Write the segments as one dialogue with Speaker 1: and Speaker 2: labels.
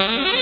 Speaker 1: Mm-hmm.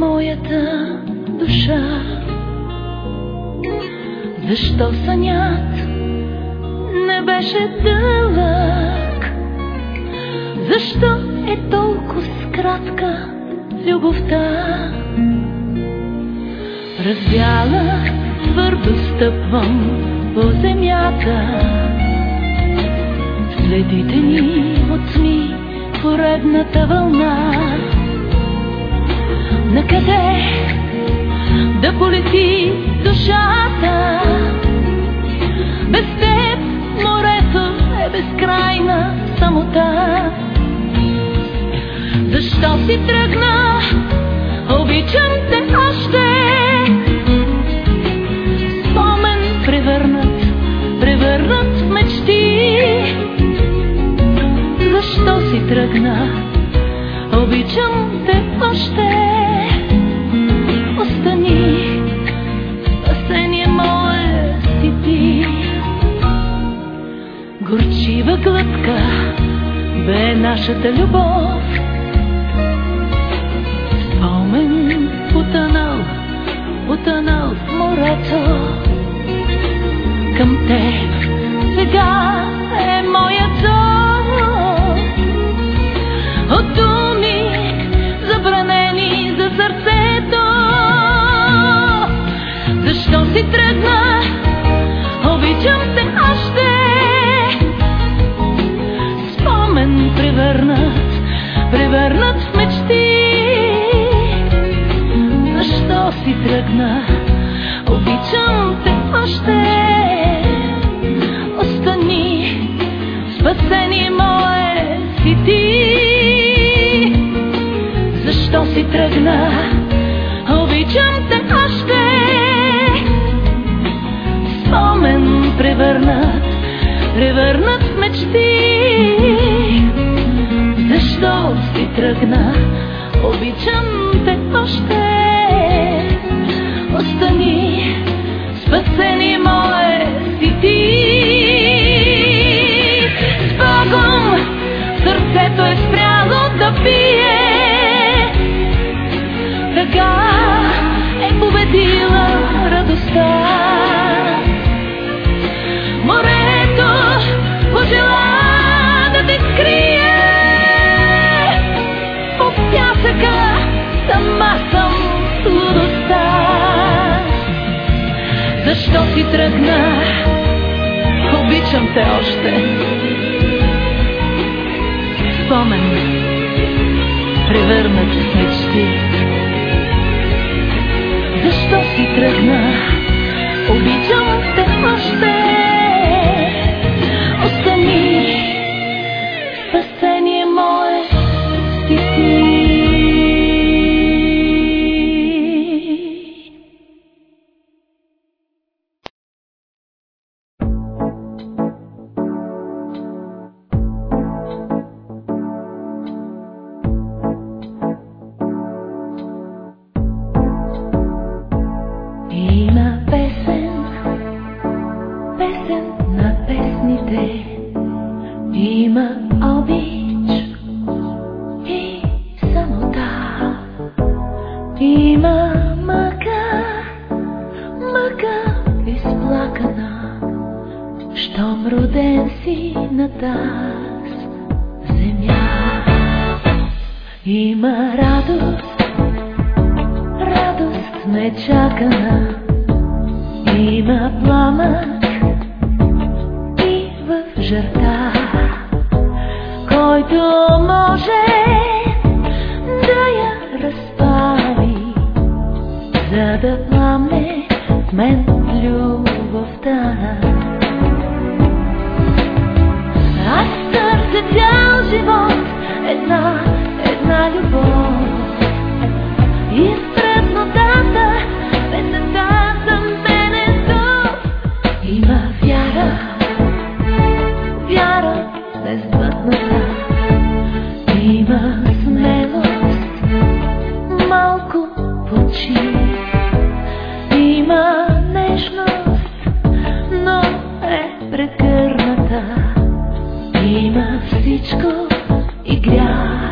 Speaker 1: моята душа. Защо сънят не беше дълъг? Защо е толкова скратка любовта? Развяла твърдо стъпвам по земята. Следите ни отсми поредната вълна на къде да полети душата. Без теб морето е безкрайна самота. Защо си тръгна? Обичам те още. Спомен превърнат, превърнат в мечти. Защо си тръгна? Обичам те още. глътка бе нашата любов. Спомен потънал, потънал в морето към теб сега. превърнат, превърнат в мечти. Защо си тръгна? Обичам те още. Остани, спасени мое си ти. Защо си тръгна? Обичам те още. Спомен превърнат, превърнат в мечти. тръгна, обичам те още, остани тръгна, обичам те още. Спомен, превърнат с мечти. Защо си тръгна, обичам те още. има нежност, но е прекърната. Има всичко и грях.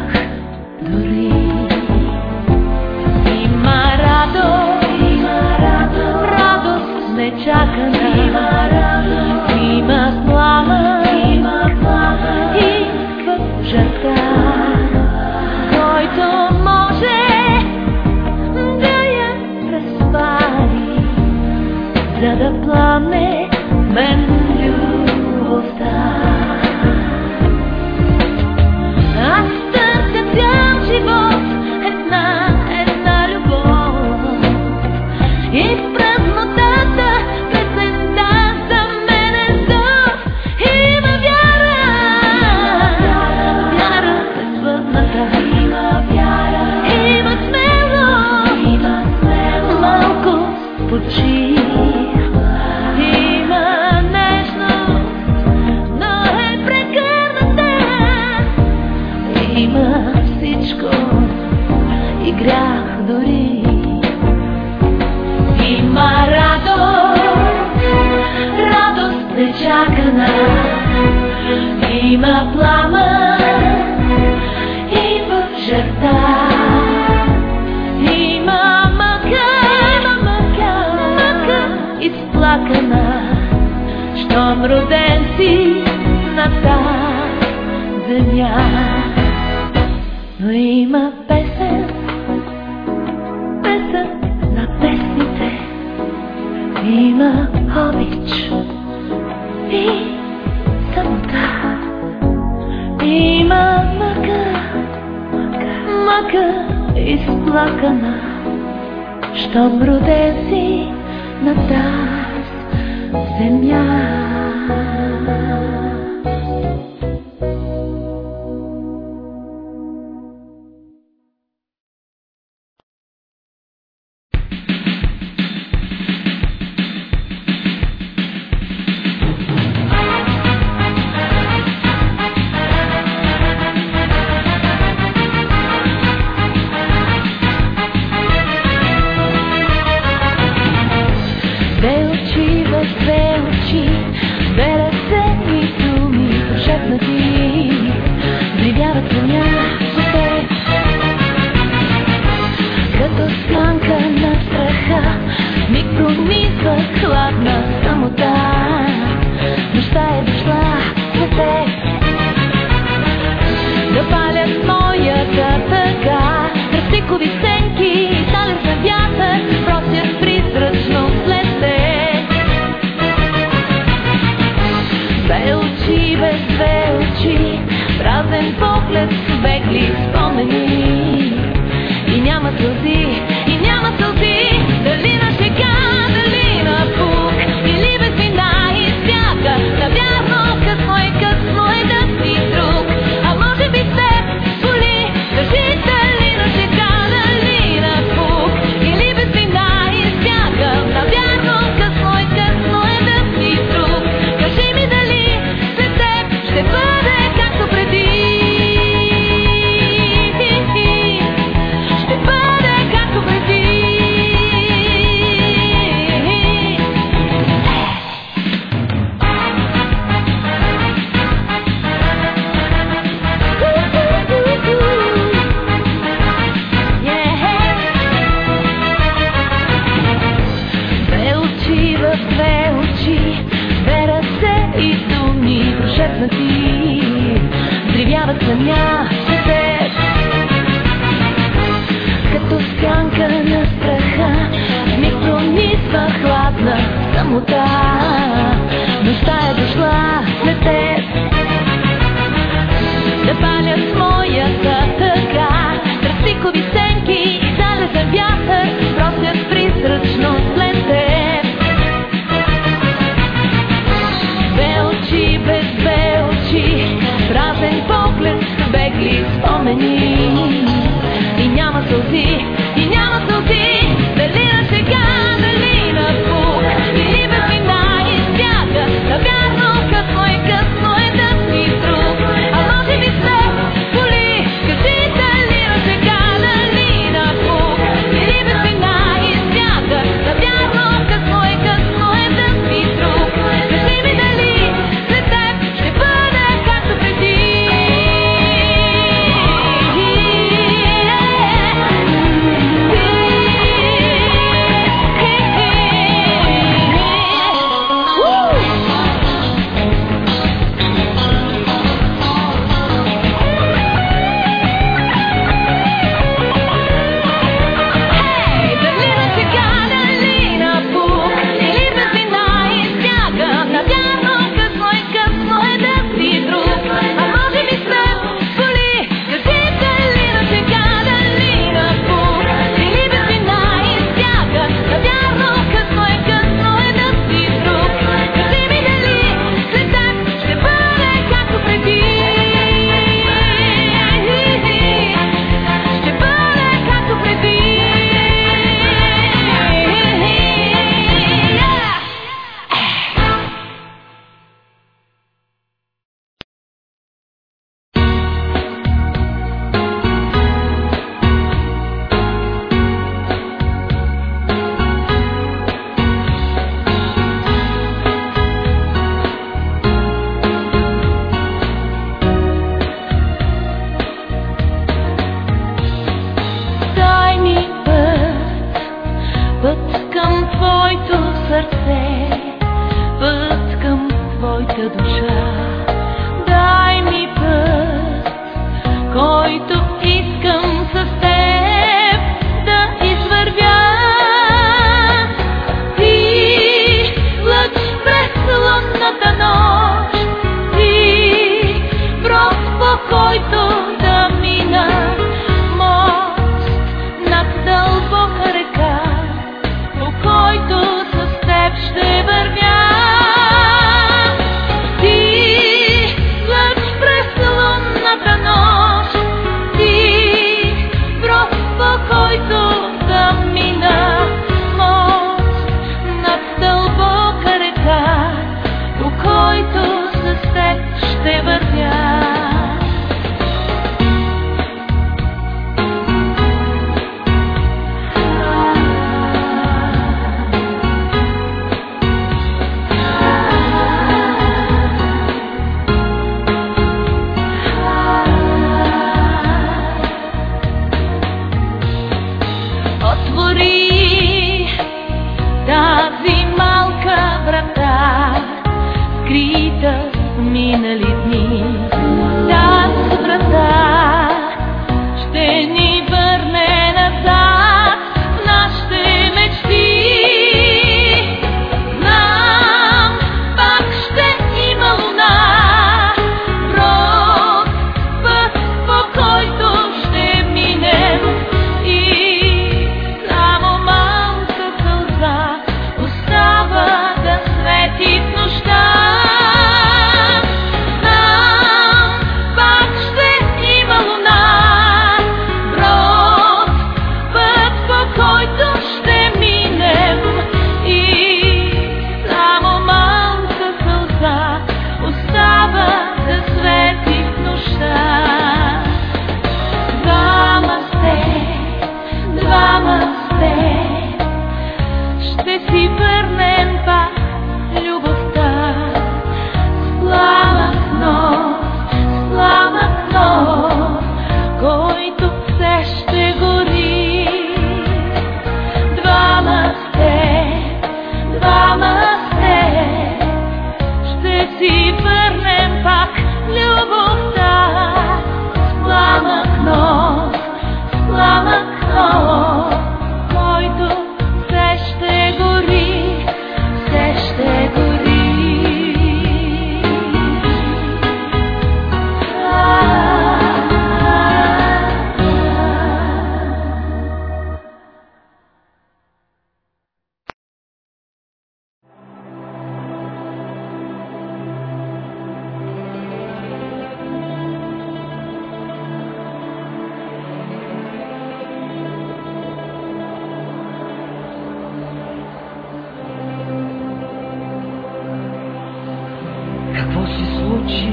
Speaker 2: повече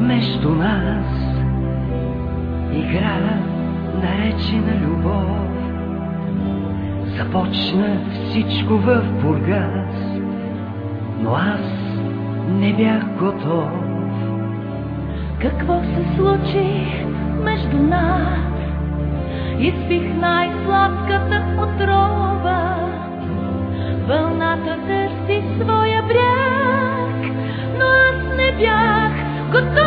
Speaker 2: между нас игра наречена любов. Започна всичко в Бургас, но аз не бях готов.
Speaker 1: Какво се случи между нас? Изпих най-сладката отрова. Вълната търси своя бряг бях готов.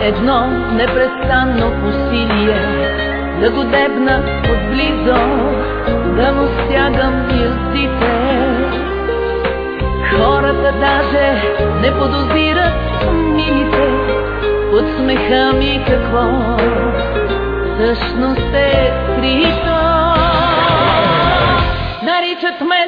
Speaker 1: едно непрестанно усилие да го дебна отблизо, да му стягам юстите. Хората даже не подозират милите под смеха ми какво всъщност е крито. Наричат ме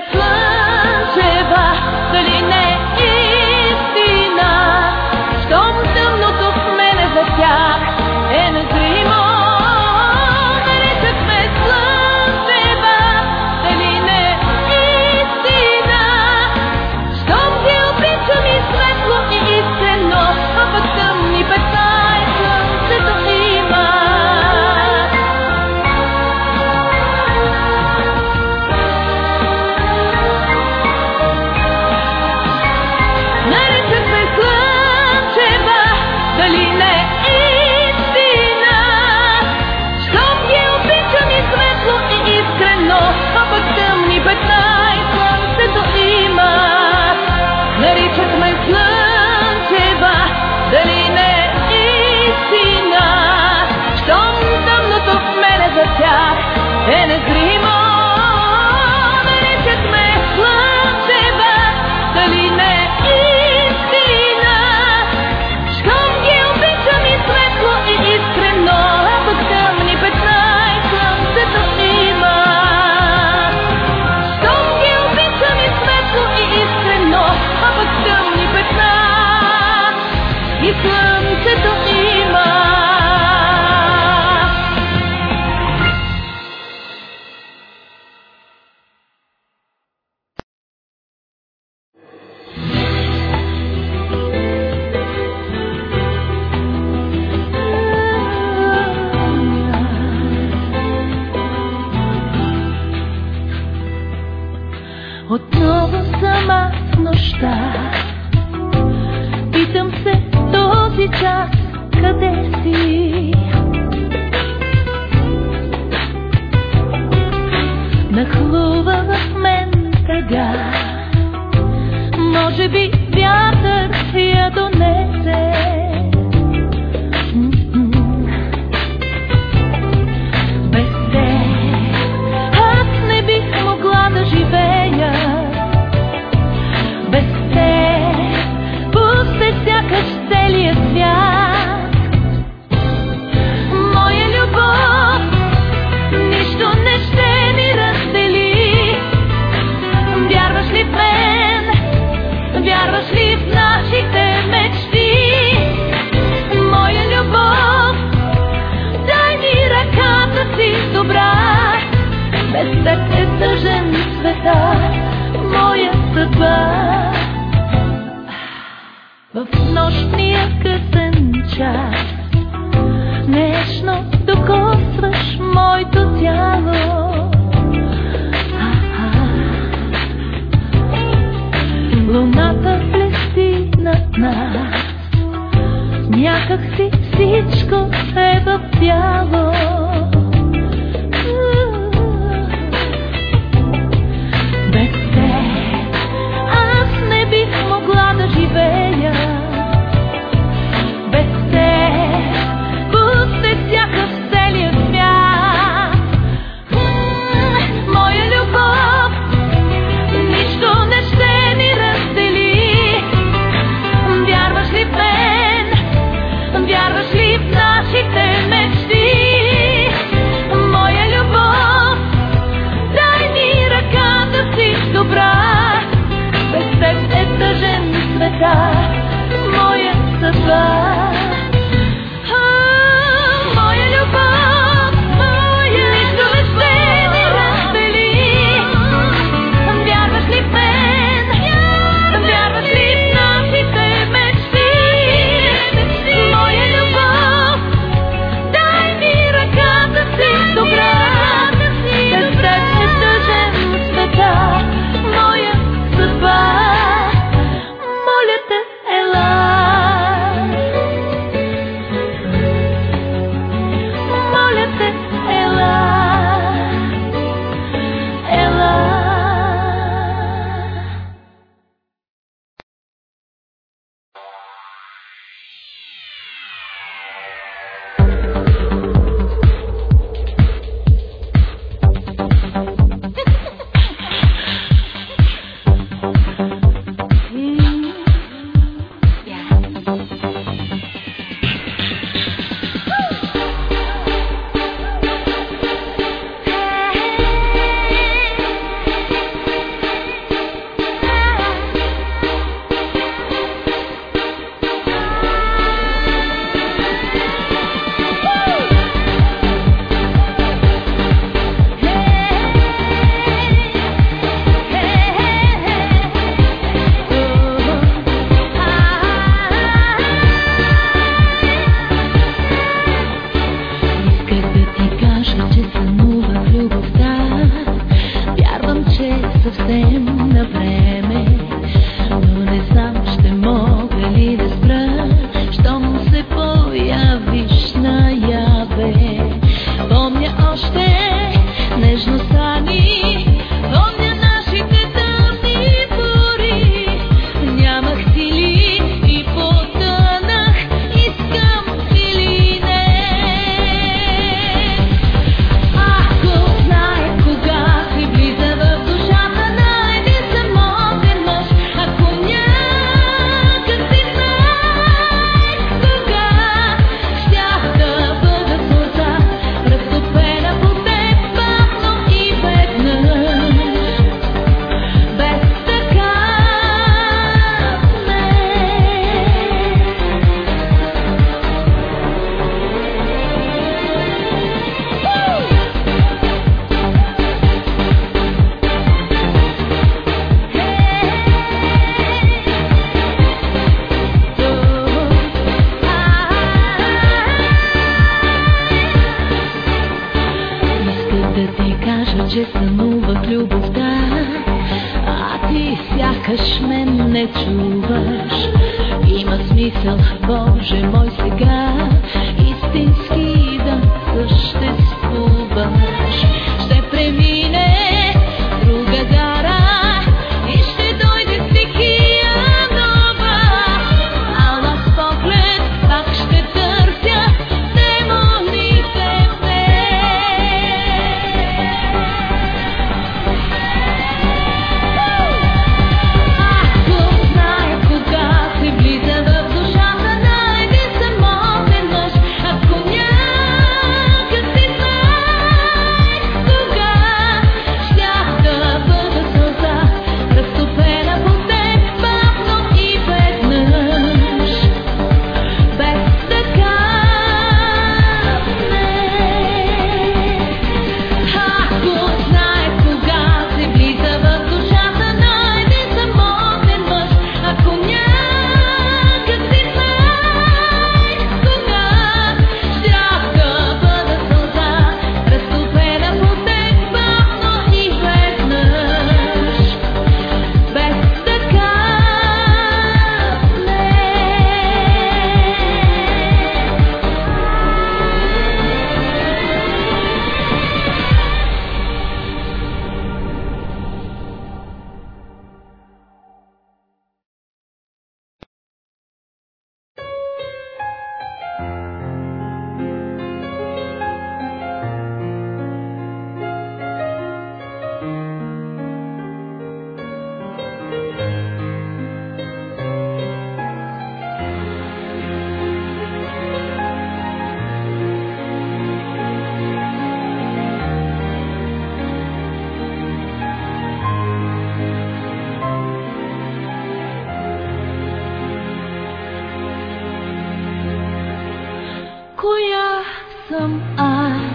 Speaker 1: коя съм аз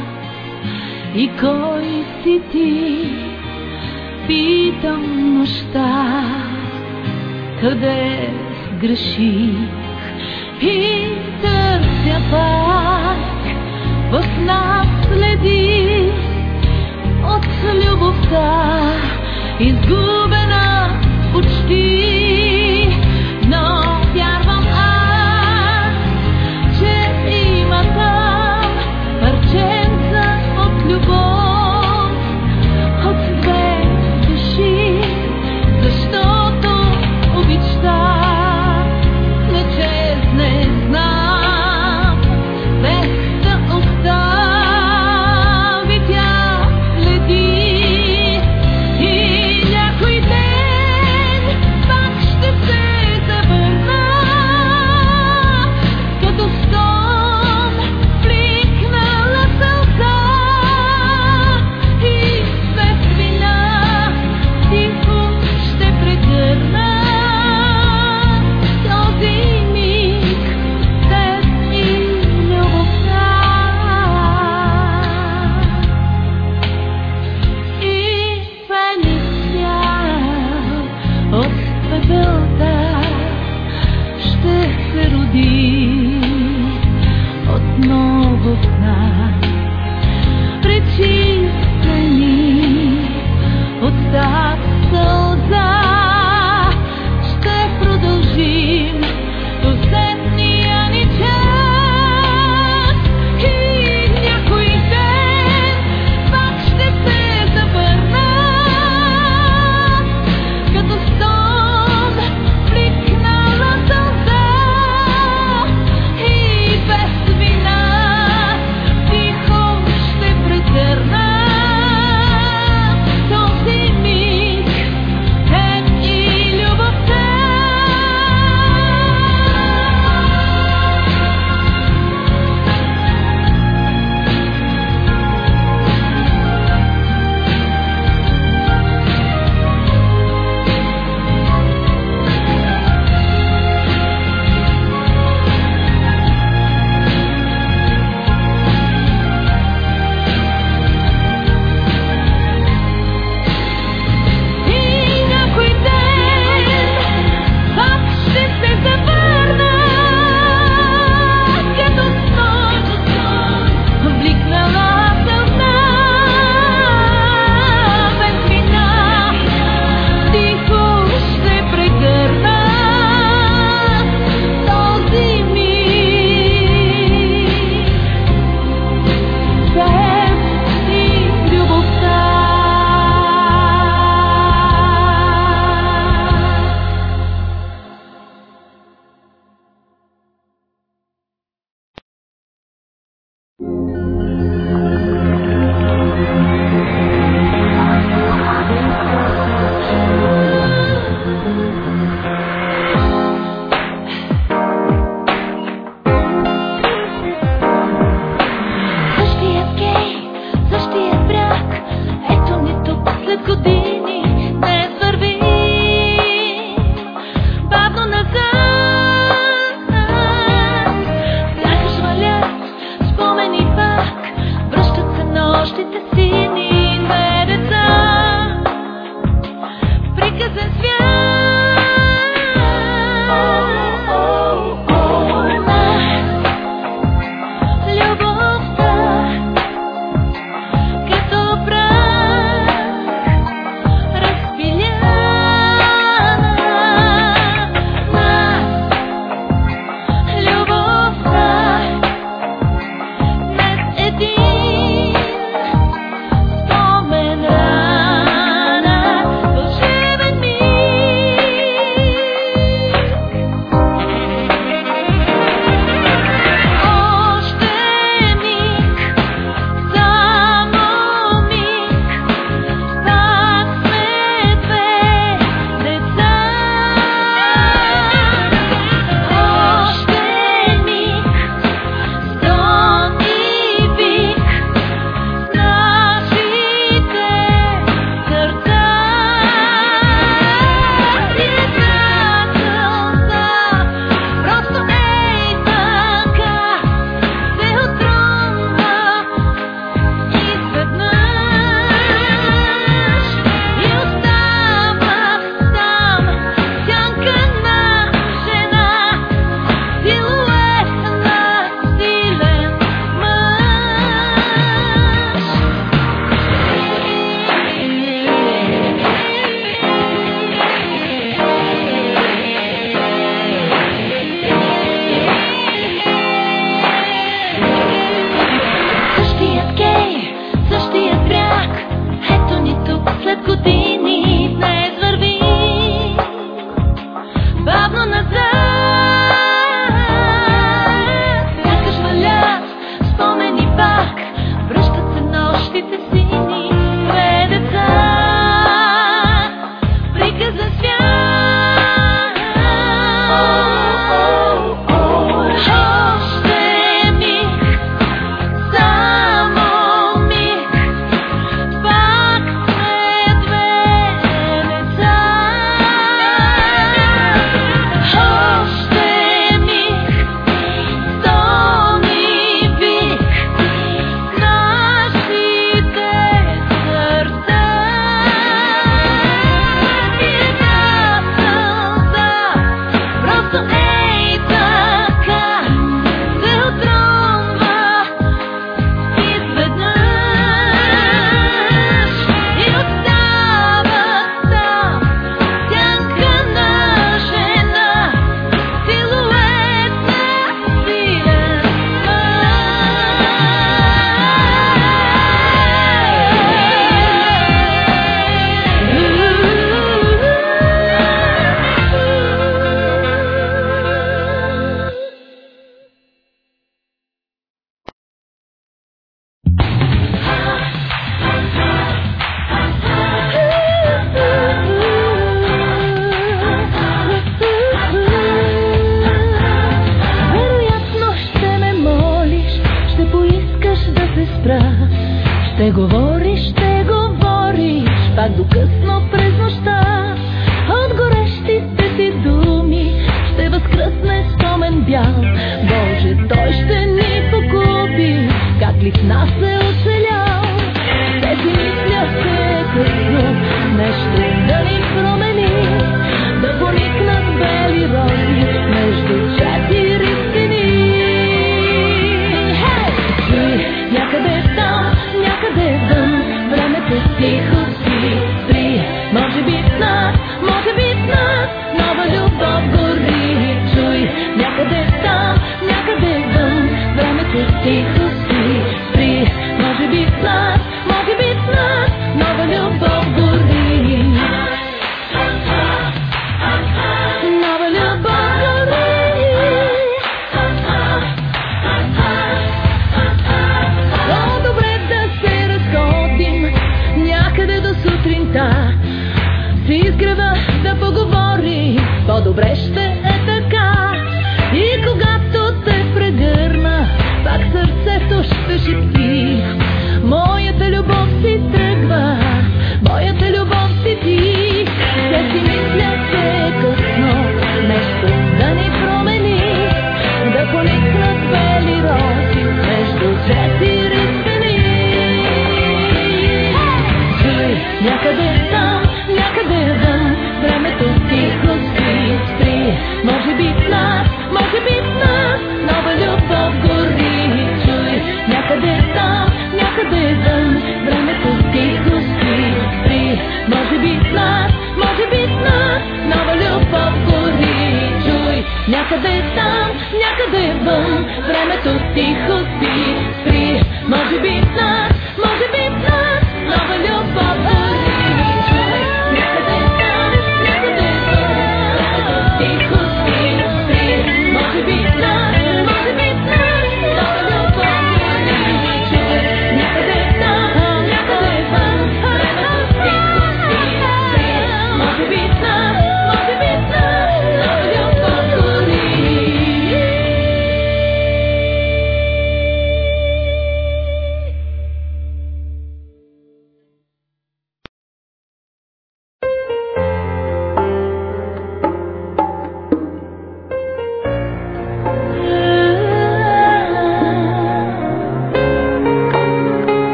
Speaker 1: и кой си ти, питам нощта, къде греших и търся пак в нас следи от любовта, изгубена почти.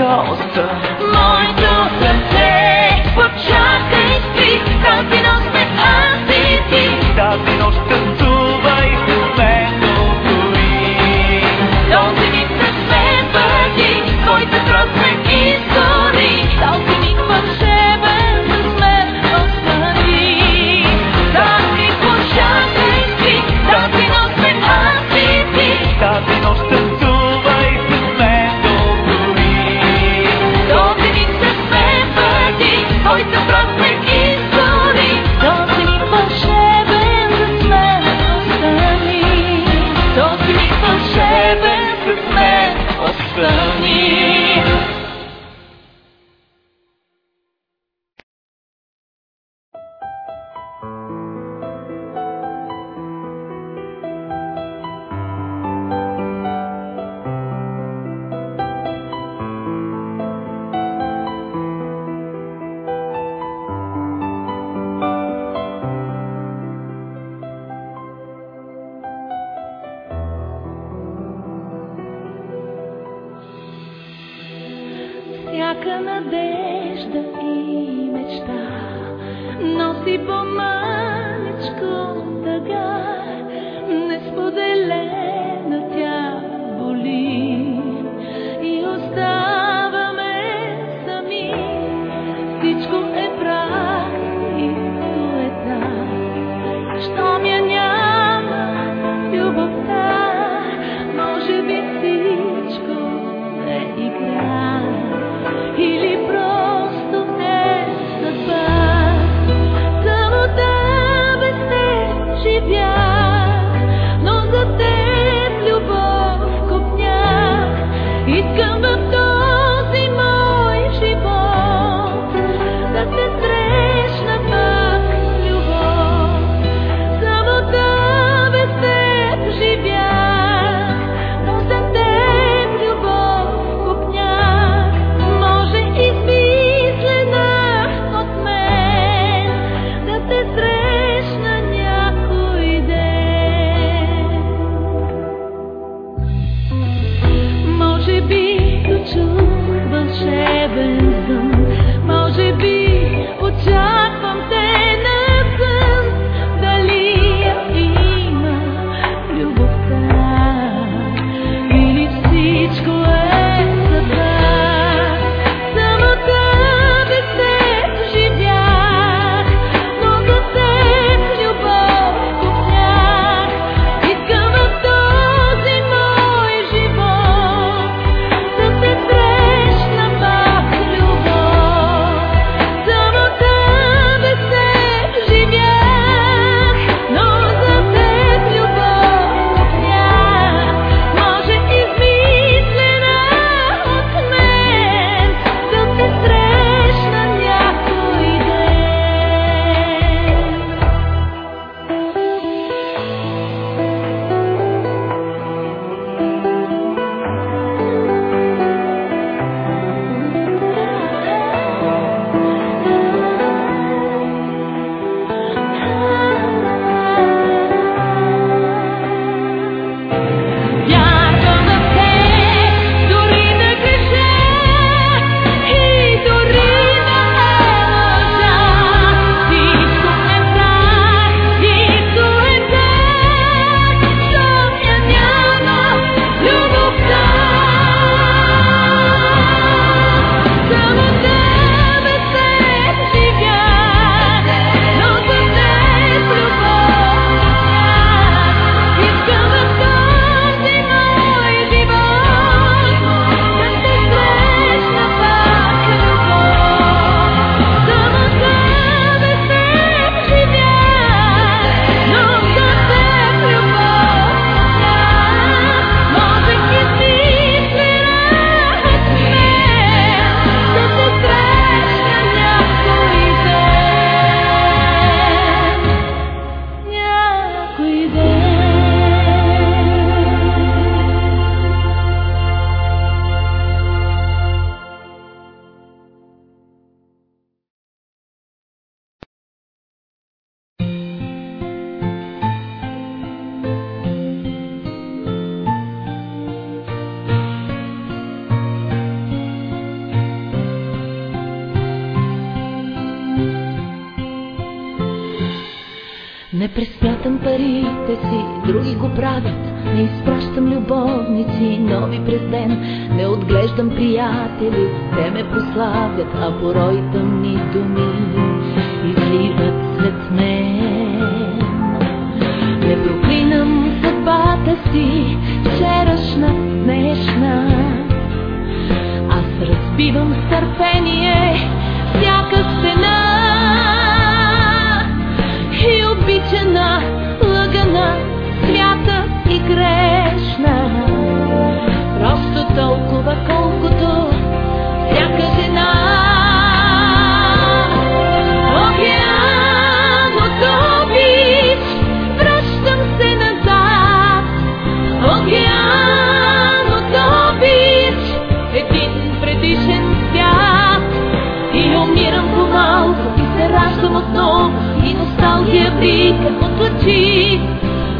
Speaker 1: yours. Носи по-малечко тъга, несподелена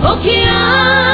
Speaker 1: okean.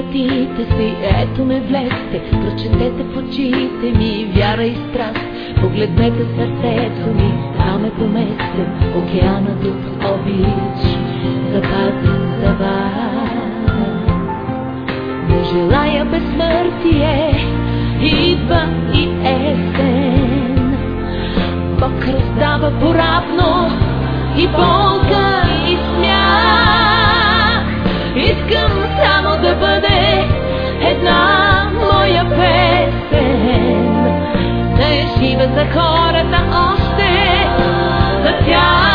Speaker 1: вратите си, ето ме влезте, прочетете в очите ми вяра и страст. Погледнете сърцето ми, там е поместен океанът от обич. Запазен за вас. Не желая безсмъртие, идва и есен. Бог раздава поравно и болка и смях. Искам бъде една моя песен. Да е жива за хората още, за тях.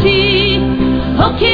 Speaker 1: Ok, ok.